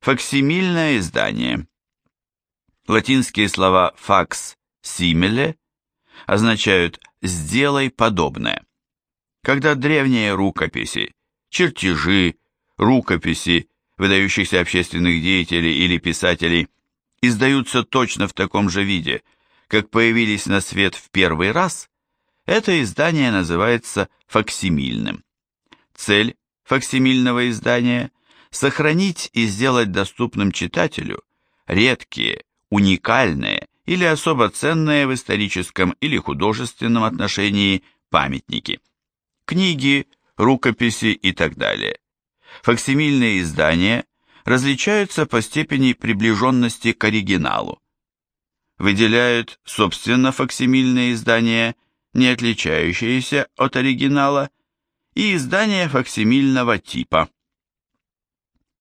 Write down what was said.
Факсимильное издание. Латинские слова «fax simile» означают «сделай подобное». Когда древние рукописи, чертежи, рукописи выдающихся общественных деятелей или писателей издаются точно в таком же виде, как появились на свет в первый раз, это издание называется факсимильным. Цель факсимильного издания – сохранить и сделать доступным читателю редкие, уникальные или особо ценные в историческом или художественном отношении памятники, книги, рукописи и так далее. Факсимильные издания различаются по степени приближенности к оригиналу. Выделяют, собственно, факсимильные издания, не отличающиеся от оригинала, и издания факсимильного типа –